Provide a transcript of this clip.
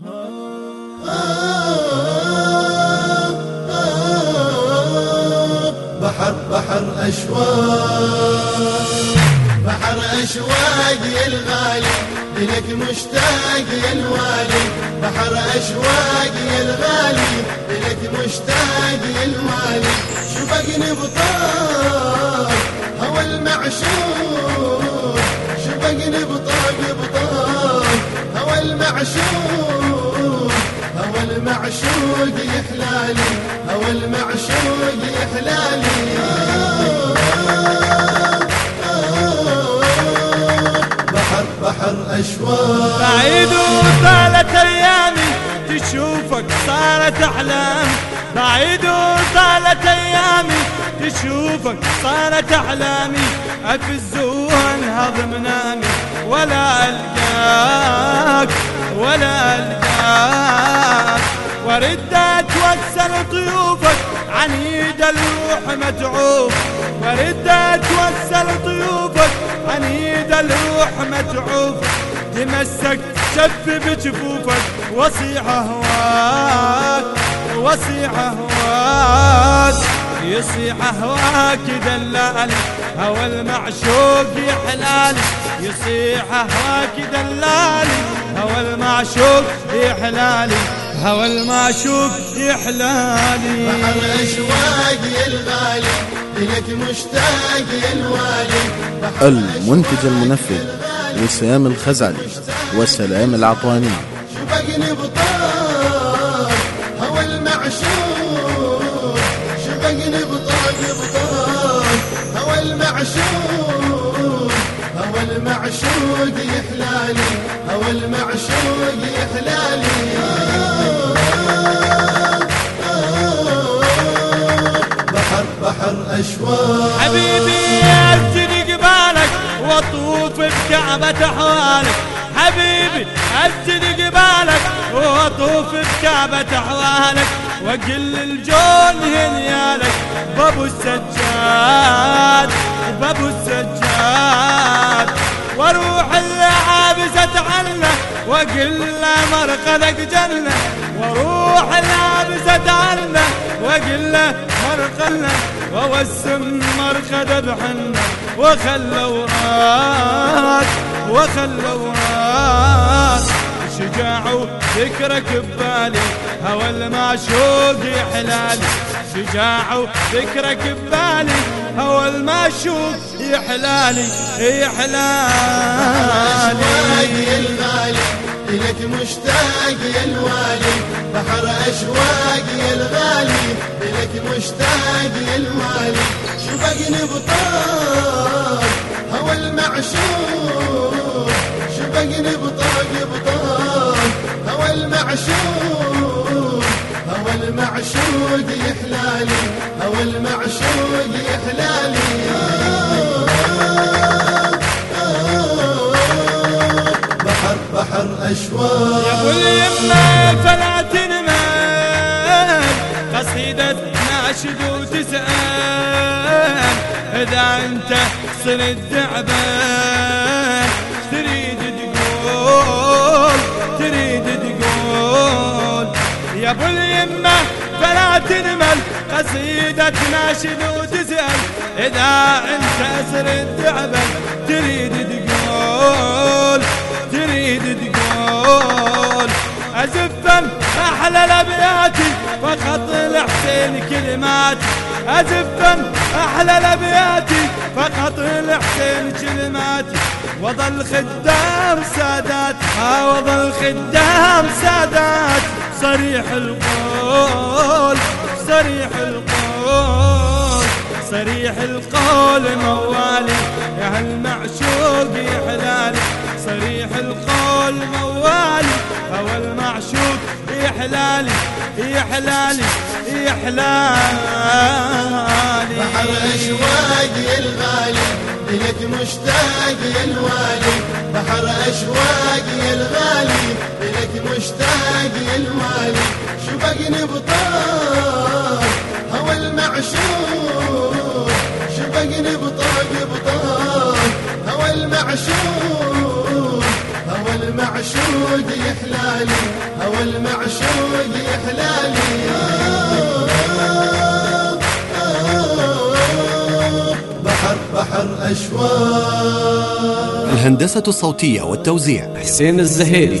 بحر بحر أشواق بحر أشواق الغالي لك مشتاق الوالي بحر أشواق الغالي لك مشتاق الوالي شبقني بطاق هوى المعشوق. شبقني بطاق بطاق هوى المعشوق. المعشوق يحلالي هوى المعشوق يحلالي بحر بحر أشواق. بعيد وطالت أيامي تشوفك صارت أحلام. بعيد وطالت أيامي تشوفك صارت أحلامي. افز وانهض منامي ولا ألقاك ولا ألقاك. ورد اتوسل طيوفك عنيد الروح متعوب ورد اتوسل طيوفك عنيد الروح متعوب تمسك شف بجفوفك وصيح هواك وصيح هواك يصيح هواك دلالي هوى المعشوق يحلالي يصيح هواك دلالي هوى المعشوق يحلالي هوى المعشوق يحلالي بحر أشواق يا الغالي لك مشتاق يا الوالي. المنتج المنفذ وسام الخزعلي وسلام العطواني شبقني بطاق هوى المعشوق شبقني بطاق بطاق. هوى المعشوق هوى المعشوق يحلالي هوى المعشوق يحلالي حبيبي أبتدي قبالك وأطوف بكعبة أحوالك حبيبي أبتدي قبالك وأطوف بكعبة أحوالك واقل الجون هنيالك بابو السجاد بابو السجاد. وأروح العابسة عنه واقل له مرقدك جنة. وأروح العابسة عنه واقل له مرقدنا ووسم مرقد بحنة وخلوا راك وخلوا راك شجاع وذكرك ببالي هوى المعشوق يحلالي شجاع وذكرك ببالي هوى المعشوق يحلالي يحلالي لك مشتاق يا الوالي بحر أشواق يا الغالي. لك مشتاق يا الوالي شبقني بطاق هوى المعشوق شبقني بطاق بطاق هوى المعشوق هوى المعشوق يحلالي هوى المعشوق يحلالي بحر أشواق يا ابو اليمه فلا تنمل قصيدة ناشد وتسأل. إذا أنت صرت تعبان تريد تقول تريد تقول. يا ابو اليمه فلا تنمل قصيدة ناشد وتسأل. إذا أنت صرت تعبان تريد تقول تريد تقول. أزفا أحلى الأبياتي فخط الحسين كلمات. أزفا أحلى الأبياتي فخط الحسين كلماتي وظل خدام سادات وظل خدام سادات. صريح القول صريح القول صريح القول موالي. يا هالمعشوق يحلالي صريح القول موالي هو المعشوق يحلالي يحلالي بحر أشواق يا الغالي لك مشتاق يا الوالي. بحر أشواق يا الغالي لك مشتاق يا الوالي شبقني بطاق هوى المعشوق المعشوق يحلالي هوى المعشوق يحلالي بحر بحر أشواق. الهندسة الصوتية والتوزيع. حسين الزهيري.